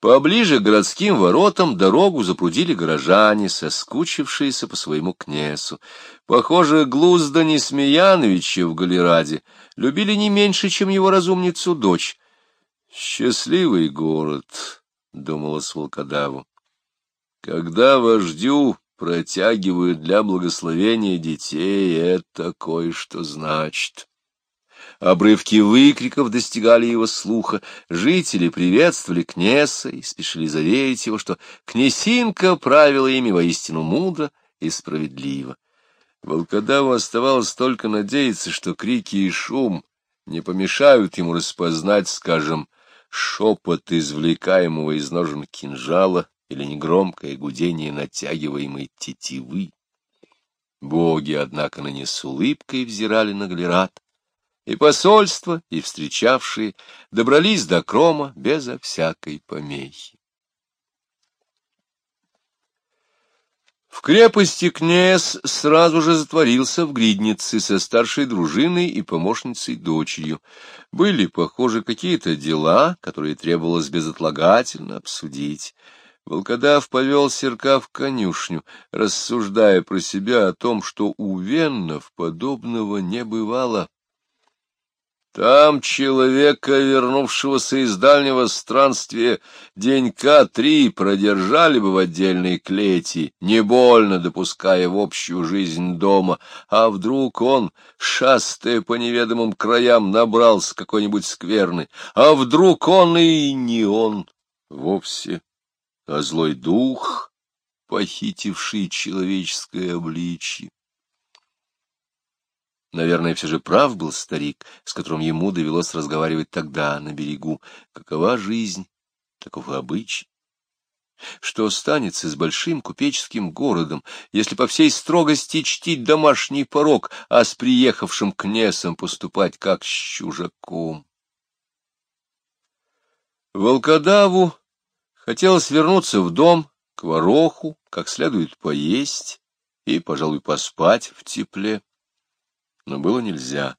Поближе к городским воротам дорогу запрудили горожане, соскучившиеся по своему князю. Похоже, Глузда Несмеяновича в Галераде любили не меньше, чем его разумницу дочь. «Счастливый город», — думала Волкодаву. «Когда вождю протягивают для благословения детей, это кое-что значит». Обрывки выкриков достигали его слуха, жители приветствовали Кнеса и спешили заверить его, что Кнесинка правила ими воистину мудро и справедливо. Волкодаву оставалось только надеяться, что крики и шум не помешают ему распознать, скажем, шепот извлекаемого из ножен кинжала или негромкое гудение натягиваемой тетивы. Боги, однако, на не с улыбкой взирали на Глерат, и посольство, и встречавшие добрались до Крома безо всякой помехи. В крепости князь сразу же затворился в гриднице со старшей дружиной и помощницей дочерью. Были, похоже, какие-то дела, которые требовалось безотлагательно обсудить. Волкодав повел серка в конюшню, рассуждая про себя о том, что у веннов подобного не бывало. Там человека, вернувшегося из дальнего странствия, денька три продержали бы в отдельной клети, не больно допуская в общую жизнь дома, а вдруг он, шастая по неведомым краям, набрался какой-нибудь скверны, а вдруг он и не он? Вовсе, а злой дух, похитивший человеческое обличье. Наверное, все же прав был старик, с которым ему довелось разговаривать тогда, на берегу. Какова жизнь, таков и обычай. Что станется с большим купеческим городом, если по всей строгости чтить домашний порог, а с приехавшим кнесом поступать как с чужаком? Волкодаву хотелось вернуться в дом, к вороху, как следует поесть и, пожалуй, поспать в тепле но было нельзя.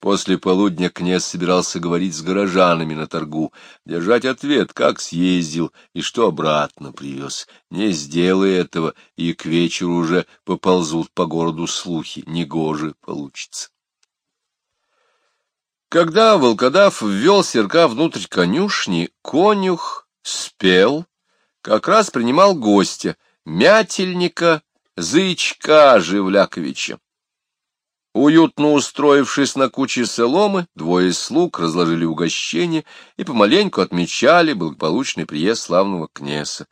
После полудня князь собирался говорить с горожанами на торгу, держать ответ, как съездил и что обратно привез. Не сделай этого, и к вечеру уже поползут по городу слухи, негоже получится. Когда волкодав ввел серка внутрь конюшни, конюх спел, как раз принимал гостя, мятельника, зычка Живляковича. Уютно устроившись на куче соломы, двое слуг разложили угощение и помаленьку отмечали благополучный приезд славного князя.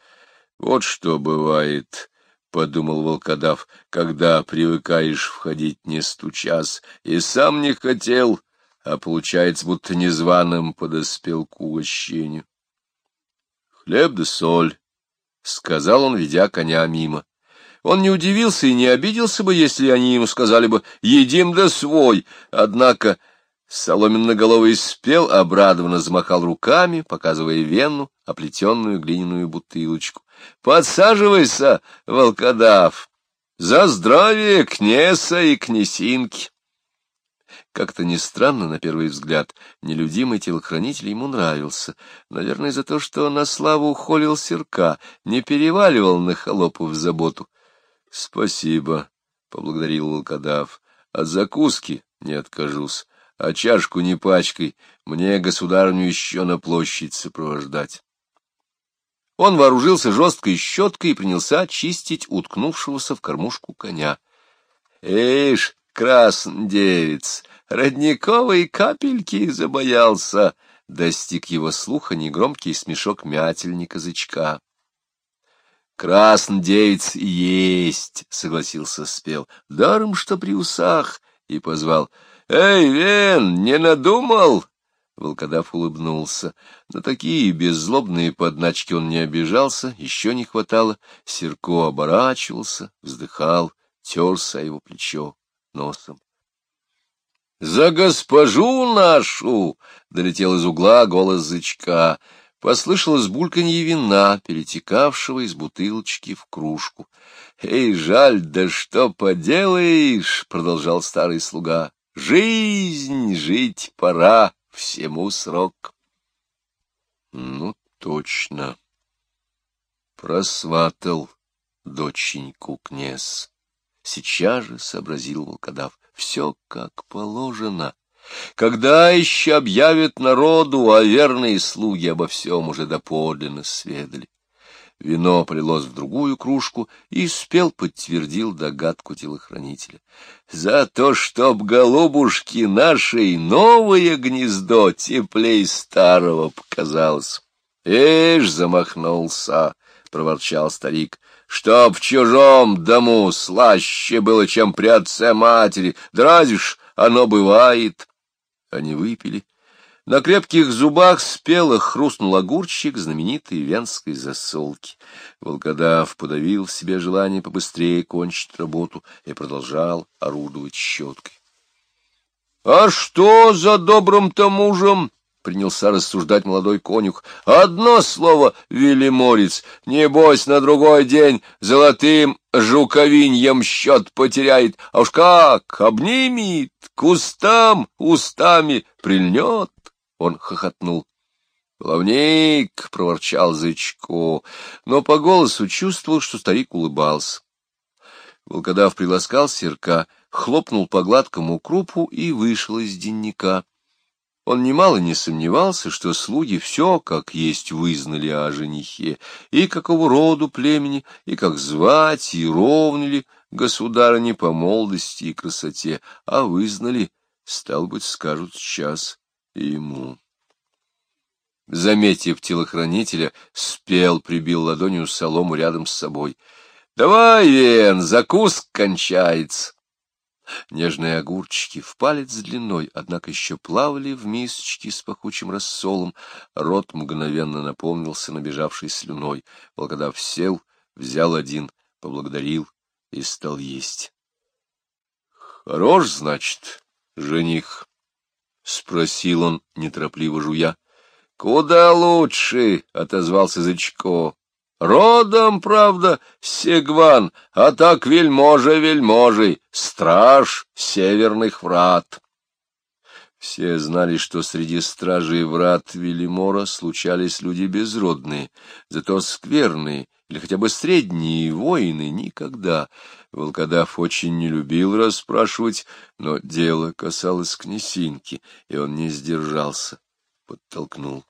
Вот что бывает, — подумал волкодав, — когда привыкаешь входить не стучас, и сам не хотел, а получается, будто незваным подоспел к угощению. — Хлеб да соль, — сказал он, ведя коня мимо. Он не удивился и не обиделся бы, если они ему сказали бы «едим да свой», однако соломенноголовый спел, обрадованно замахал руками, показывая венну, оплетенную глиняную бутылочку. «Подсаживайся, волкодав! За здравие князя и князинки!» Как-то не странно, на первый взгляд, нелюдимый телохранитель ему нравился. Наверное, за то, что на славу холил серка, не переваливал на холопу в заботу. — Спасибо, — поблагодарил волкодав. — От закуски не откажусь, а чашку не пачкой, мне государню еще на площадь сопровождать. Он вооружился жесткой щеткой и принялся чистить уткнувшегося в кормушку коня. — Эйш, красн девиц, родниковой капельки забоялся! — достиг его слуха негромкий смешок мятельника-язычка. Красный девиц есть, — согласился спел, — даром, что при усах, и позвал. — Эй, Вен, не надумал? Волкодав улыбнулся. На такие беззлобные подначки он не обижался, еще не хватало. Серко оборачивался, вздыхал, терся его плечо носом. — За госпожу нашу! — долетел из угла голос зычка послышалось бульканье вина, перетекавшего из бутылочки в кружку. — Эй, жаль, да что поделаешь, — продолжал старый слуга, — жизнь жить пора, всему срок. — Ну, Точно. Просватал доченьку князь. Сейчас же сообразил волкодав. Все как положено. Когда еще объявят народу, а верные слуги обо всем уже доподлинно сведали. Вино полилось в другую кружку, и спел подтвердил догадку телохранителя. За то, чтоб голубушки нашей новое гнездо теплей старого показалось. Эш, замахнулся, — проворчал старик, — чтоб в чужом дому слаще было, чем при отце матери. Да разве ж оно бывает? Они выпили. На крепких зубах спело хрустнул огурчик знаменитой венской засолки. Волкодав подавил в себе желание побыстрее кончить работу и продолжал орудовать щеткой. — А что за добрым-то мужем? — принялся рассуждать молодой конюх. — Одно слово, велиморец, небось на другой день золотым жуковиньем счет потеряет, а уж как обнимет, кустам устами прильнет. Он хохотнул. «Плавник!» — проворчал Зычко, но по голосу чувствовал, что старик улыбался. Волкодав приласкал серка, хлопнул по гладкому крупу и вышел из денника. Он немало не сомневался, что слуги все, как есть, вызнали о женихе, и какого роду племени, и как звать, и ровны ли государыне по молодости и красоте, а вызнали, стал быть, скажут сейчас ему. Заметив телохранителя, спел, прибил ладонью солому рядом с собой. — Давай, Вен, закус кончается. Нежные огурчики в палец длиной, однако еще плавали в мисочке с пахучим рассолом. Рот мгновенно наполнился набежавшей слюной. Волкодав сел, взял один, поблагодарил и стал есть. — Хорош, значит, жених? — спросил он, неторопливо жуя. — Куда лучше, — отозвался Зычко. — Родом, правда, Сегван, а так вельможа-вельможей, страж северных врат. Все знали, что среди стражей врат Велимора случались люди безродные, зато скверные или хотя бы средние воины никогда. Волкодав очень не любил расспрашивать, но дело касалось князинки, и он не сдержался, подтолкнул.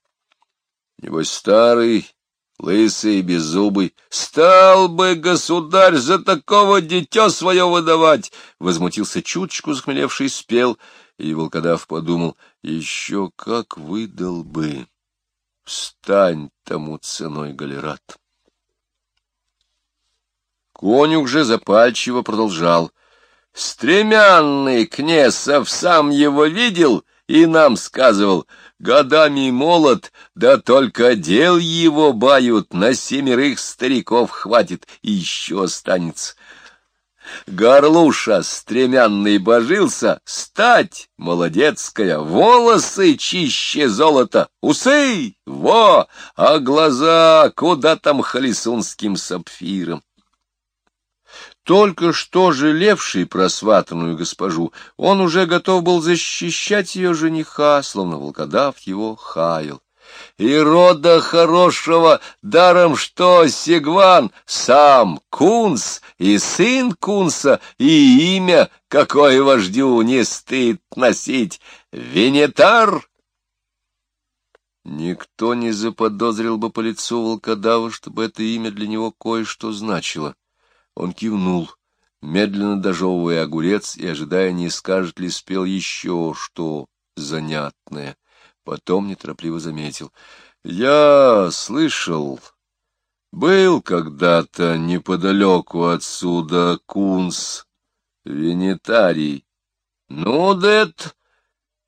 Небось старый, лысый, беззубый, стал бы государь за такого дитя свое выдавать! Возмутился чуточку захмелевший спел, и волкодав подумал, еще как выдал бы. Стань тому ценой галерат. Конюх же запальчиво продолжал. Стремянный Кнесов сам его видел и нам сказывал, годами молод, да только дел его бают, на семерых стариков хватит и еще останется. Горлуша стремянный божился, стать молодецкая, волосы чище золота, усы, во, а глаза куда там холесунским сапфиром. Только что жалевший просватанную госпожу, он уже готов был защищать ее жениха, словно волкодав его хаял. И рода хорошего, даром что Сегван, сам Кунс и сын Кунса, и имя, какое вождю не стыд носить, Венетар. Никто не заподозрил бы по лицу волкодава, чтобы это имя для него кое-что значило. Он кивнул, медленно дожевывая огурец и ожидая, не скажет ли спел еще что занятное. Потом неторопливо заметил. — Я слышал, был когда-то неподалеку отсюда кунс, венетарий. Ну, дед,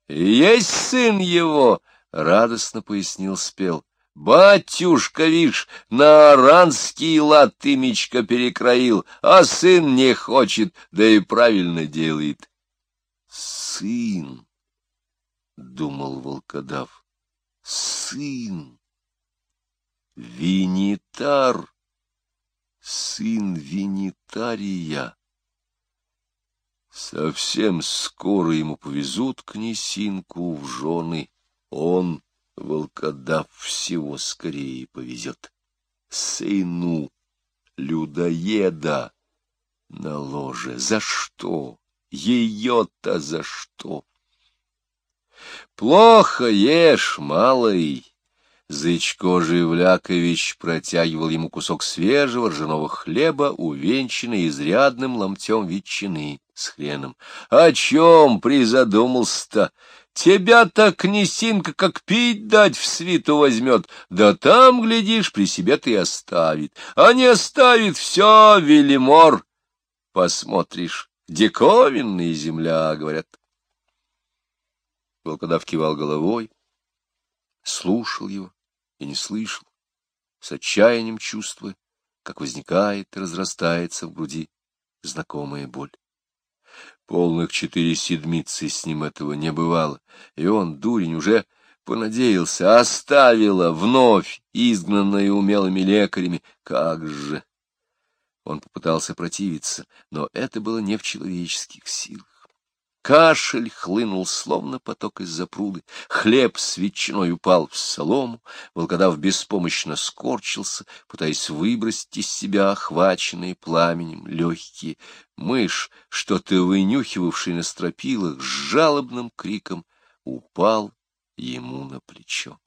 есть сын его, — радостно пояснил спел. Батюшка, вишь, на аранский лад перекроил, а сын не хочет, да и правильно делает. Сын, — думал волкодав, — сын, винитар, сын винитария. Совсем скоро ему повезут князинку в жены, он — волкодав всего скорее повезет. Сыну людоеда на ложе. За что? Ее-то за что? Плохо ешь, малый. Зычко Живлякович протягивал ему кусок свежего ржаного хлеба, увенчанный изрядным ломтем ветчины с хреном. — О чем призадумался-то? Тебя-то князинка как пить дать в свиту возьмет, да там, глядишь, при себе ты оставит. А не оставит все, Велимор. Посмотришь, диковинная земля, говорят. Волкодав кивал головой, слушал его и не слышал, с отчаянием чувствуя, как возникает и разрастается в груди знакомая боль. Полных четыре седмицы с ним этого не бывало, и он, дурень, уже понадеялся, оставила вновь изгнанная умелыми лекарями. Как же! Он попытался противиться, но это было не в человеческих силах. Кашель хлынул, словно поток из-за пруды. Хлеб с ветчиной упал в солому. Волкодав беспомощно скорчился, пытаясь выбросить из себя охваченные пламенем легкие. Мышь, что-то вынюхивавший на стропилах, с жалобным криком упал ему на плечо.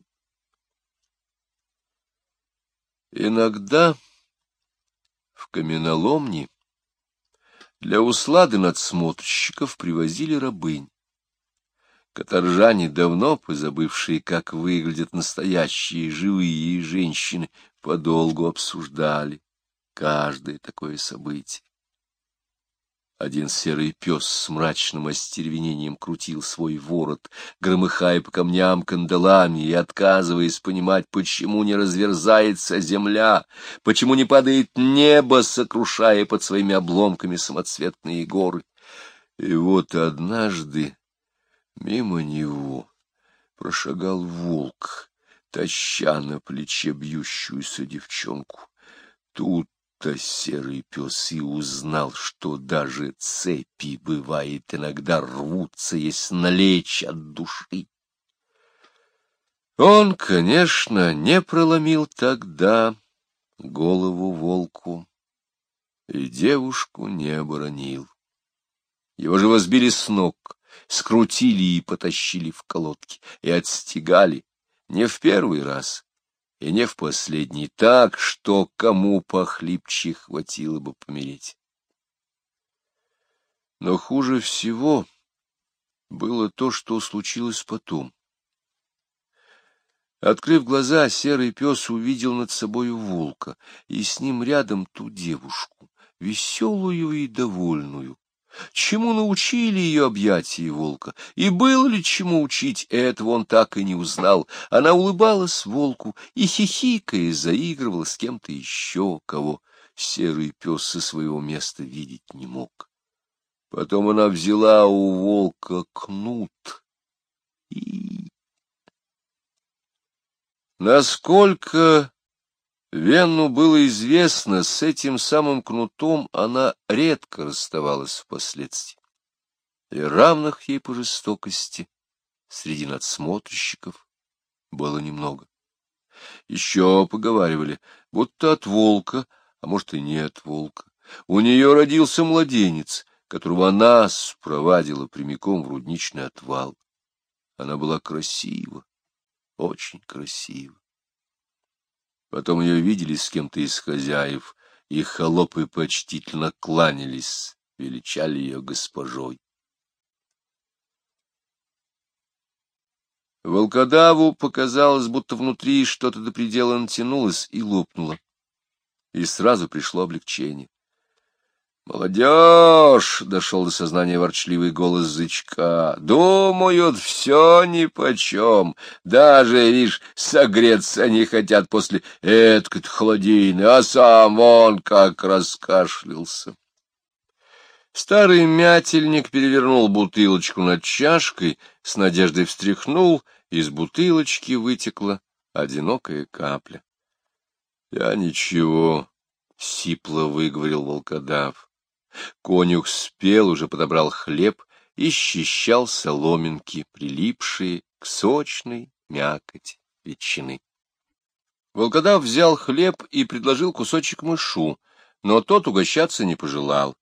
Иногда в каменоломне для услады надсмотрщиков привозили рабынь. Каторжане, давно позабывшие, как выглядят настоящие живые женщины, подолгу обсуждали каждое такое событие. Один серый пес с мрачным остервенением крутил свой ворот, громыхая по камням кандалами и отказываясь понимать, почему не разверзается земля, почему не падает небо, сокрушая под своими обломками самоцветные горы. И вот однажды мимо него прошагал волк, таща на плече бьющуюся девчонку. Тут будто серый пес и узнал, что даже цепи, бывает, иногда рвутся, если налечь от души. Он, конечно, не проломил тогда голову волку и девушку не оборонил. Его же возбили с ног, скрутили и потащили в колодки, и отстегали не в первый раз, и не в последний, так, что кому похлипче хватило бы помереть. Но хуже всего было то, что случилось потом. Открыв глаза, серый пес увидел над собою волка, и с ним рядом ту девушку, веселую и довольную, Чему научили ее объятия волка, и было ли чему учить, этого он так и не узнал. Она улыбалась волку и, хихикая, заигрывала с кем-то еще, кого серый пес со своего места видеть не мог. Потом она взяла у волка кнут и... Насколько Венну было известно, с этим самым кнутом она редко расставалась впоследствии. И равных ей по жестокости среди надсмотрщиков было немного. Еще поговаривали, будто от волка, а может и не от волка. У нее родился младенец, которого она спровадила прямиком в рудничный отвал. Она была красива, очень красива. Потом ее видели с кем-то из хозяев, и холопы почтительно кланялись, величали ее госпожой. Волкодаву показалось, будто внутри что-то до предела натянулось и лопнуло, и сразу пришло облегчение. «Молодежь!» — дошел до сознания ворчливый голос зычка. «Думают, все нипочем. Даже, видишь, согреться не хотят после эткот холодины, а сам он как раскашлялся». Старый мятельник перевернул бутылочку над чашкой, с надеждой встряхнул, из бутылочки вытекла одинокая капля. — Я ничего, — сипло выговорил волкодав. Конюх спел, уже подобрал хлеб и счищал соломинки, прилипшие к сочной мякоти. ветчины. Волкодав взял хлеб и предложил кусочек мышу, но тот угощаться не пожелал.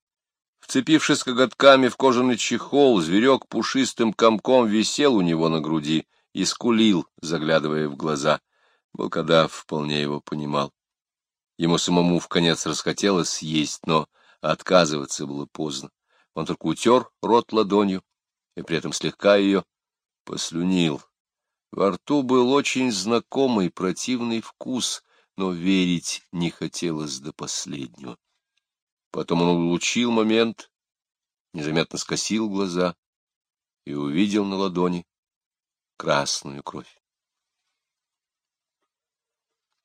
Вцепившись коготками в кожаный чехол, зверек пушистым комком висел у него на груди и скулил, заглядывая в глаза. Волкодав вполне его понимал. Ему самому в конец расхотелось съесть, но отказываться было поздно. Он только утер рот ладонью и при этом слегка ее послюнил. Во рту был очень знакомый противный вкус, но верить не хотелось до последнего. Потом он улучил момент, незаметно скосил глаза и увидел на ладони красную кровь.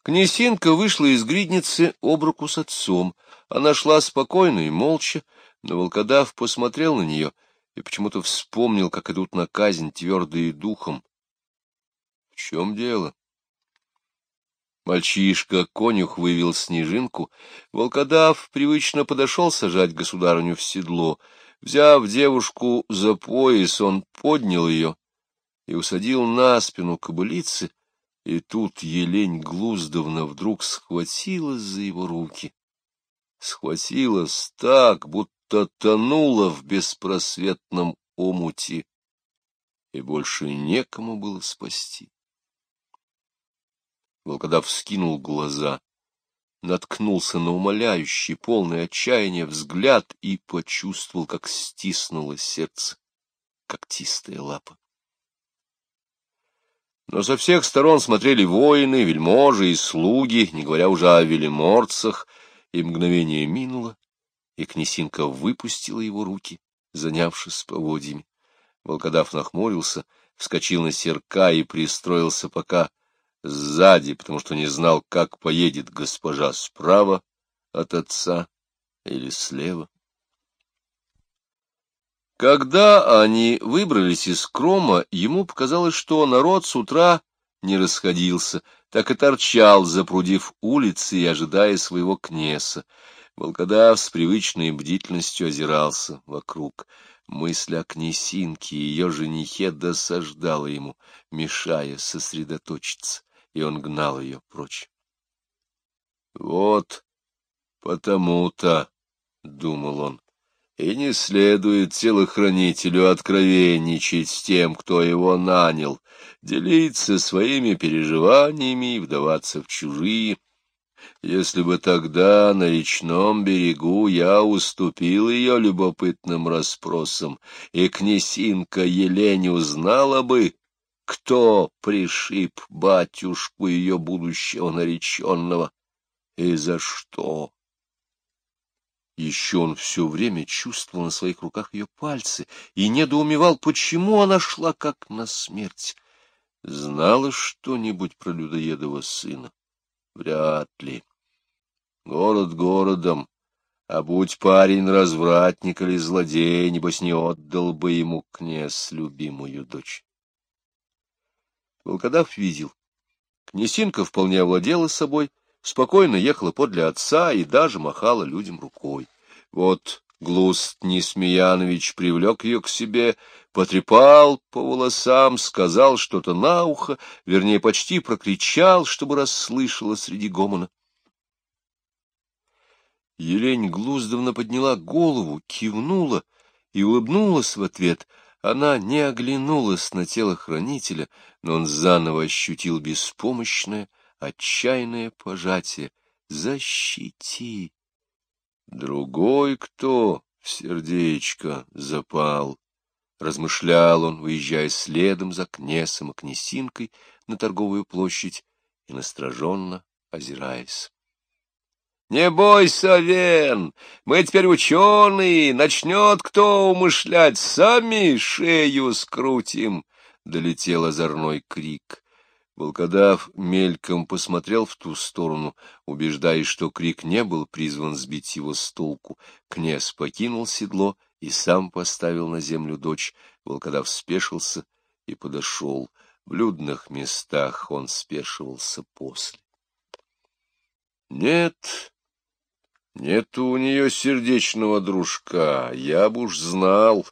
Князинка вышла из гридницы об руку с отцом. Она шла спокойно и молча, но волкодав посмотрел на нее и почему-то вспомнил, как идут на казнь твердые духом. В чем дело? Мальчишка-конюх вывел снежинку. Волкодав привычно подошел сажать государыню в седло. Взяв девушку за пояс, он поднял ее и усадил на спину кобылицы, и тут Елень Глуздовна вдруг схватилась за его руки. Схватилась так, будто тонула в беспросветном омуте, и больше некому было спасти. Волкодав вскинул глаза, наткнулся на умоляющий, полный отчаяния взгляд и почувствовал, как стиснуло сердце когтистая лапа. Но со всех сторон смотрели воины, вельможи и слуги, не говоря уже о велиморцах, и мгновение минуло, и князинка выпустила его руки, занявшись поводьями. Волкодав нахмурился, вскочил на серка и пристроился пока сзади, потому что не знал, как поедет госпожа справа от отца или слева. Когда они выбрались из крома, ему показалось, что народ с утра не расходился, так и торчал, запрудив улицы и ожидая своего кнеса. Волкодав с привычной бдительностью озирался вокруг. Мысль о князинке и ее женихе досаждала ему, мешая сосредоточиться и он гнал ее прочь. «Вот потому-то, — думал он, — и не следует телохранителю откровенничать с тем, кто его нанял, делиться своими переживаниями и вдаваться в чужие. Если бы тогда на речном берегу я уступил ее любопытным расспросам, и князинка Елень узнала бы, кто пришиб батюшку ее будущего нареченного и за что. Еще он все время чувствовал на своих руках ее пальцы и недоумевал, почему она шла как на смерть. Знала что-нибудь про людоедова сына? Вряд ли. Город городом, а будь парень развратник или злодей, небось не отдал бы ему князь любимую дочь. Волкодав видел. Князинка вполне овладела собой, спокойно ехала подле отца и даже махала людям рукой. Вот Глуст Несмеянович привлек ее к себе, потрепал по волосам, сказал что-то на ухо, вернее, почти прокричал, чтобы расслышала среди гомона. Елень Глуздовна подняла голову, кивнула и улыбнулась в ответ — она не оглянулась на тело хранителя, но он заново ощутил беспомощное, отчаянное пожатие. «Защити!» Другой кто в сердечко запал. Размышлял он, выезжая следом за кнесом и князинкой на торговую площадь и настороженно озираясь. Не бойся, Вен, мы теперь ученые, начнет кто умышлять, сами шею скрутим, — долетел озорной крик. Волкодав мельком посмотрел в ту сторону, убеждаясь, что крик не был призван сбить его с толку. Князь покинул седло и сам поставил на землю дочь. Волкодав спешился и подошел. В людных местах он спешивался после. Нет, Нету у нее сердечного дружка, я б уж знал.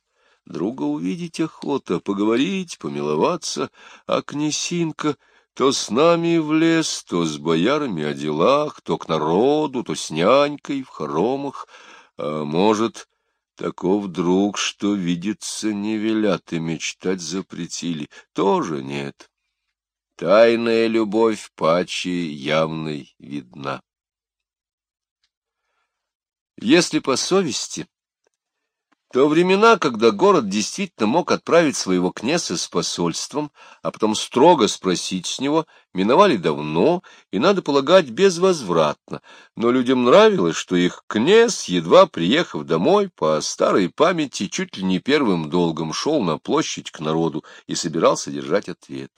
Друга увидеть охота, поговорить, помиловаться, а князинка То с нами в лес, то с боярами о делах, то к народу, то с нянькой в хоромах. А может, таков друг, что видится не велят и мечтать запретили, тоже нет. Тайная любовь паче явной видна. Если по совести, то времена, когда город действительно мог отправить своего князя с посольством, а потом строго спросить с него, миновали давно и, надо полагать, безвозвратно, но людям нравилось, что их князь, едва приехав домой, по старой памяти чуть ли не первым долгом шел на площадь к народу и собирался держать ответ.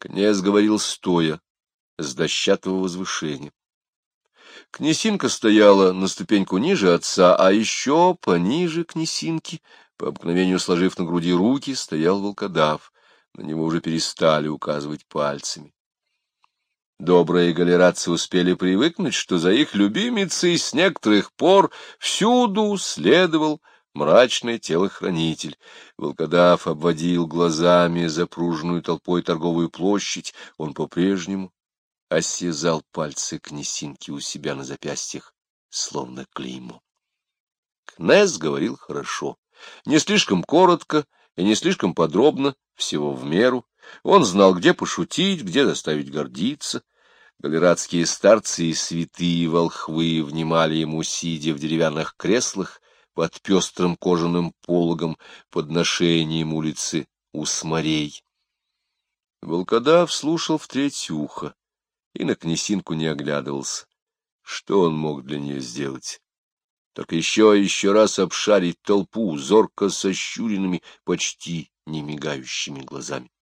Князь говорил стоя, с дощатого возвышения. Князинка стояла на ступеньку ниже отца, а еще пониже князинки, по обыкновению сложив на груди руки, стоял волкодав. На него уже перестали указывать пальцами. Добрые галератцы успели привыкнуть, что за их любимицей с некоторых пор всюду следовал мрачный телохранитель. Волкодав обводил глазами запруженную толпой торговую площадь. Он по-прежнему осязал пальцы князинки у себя на запястьях, словно клеймо. Князь говорил хорошо, не слишком коротко и не слишком подробно, всего в меру. Он знал, где пошутить, где заставить гордиться. Галератские старцы и святые волхвы внимали ему, сидя в деревянных креслах под пестрым кожаным пологом под ношением улицы Усмарей. Волкодав слушал в треть ухо и на князинку не оглядывался. Что он мог для нее сделать? Только еще и еще раз обшарить толпу, зорко сощуренными, почти не мигающими глазами.